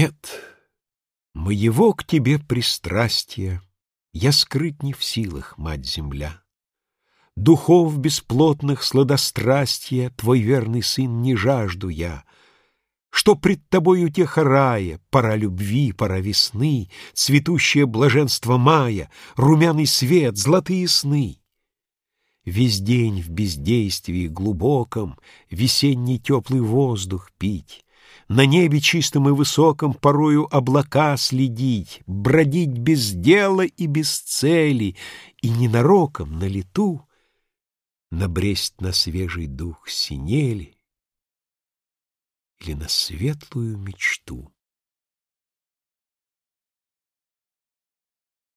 Нет, моего к тебе пристрастия Я скрыть не в силах, мать-земля. Духов бесплотных сладострастия Твой верный сын не жажду я. Что пред тобой утеха рая, Пора любви, пора весны, Цветущее блаженство мая, Румяный свет, золотые сны. Весь день в бездействии глубоком Весенний теплый воздух пить, На небе чистом и высоком Порою облака следить, Бродить без дела и без цели, И ненароком на лету Набресть на свежий дух синели Или на светлую мечту.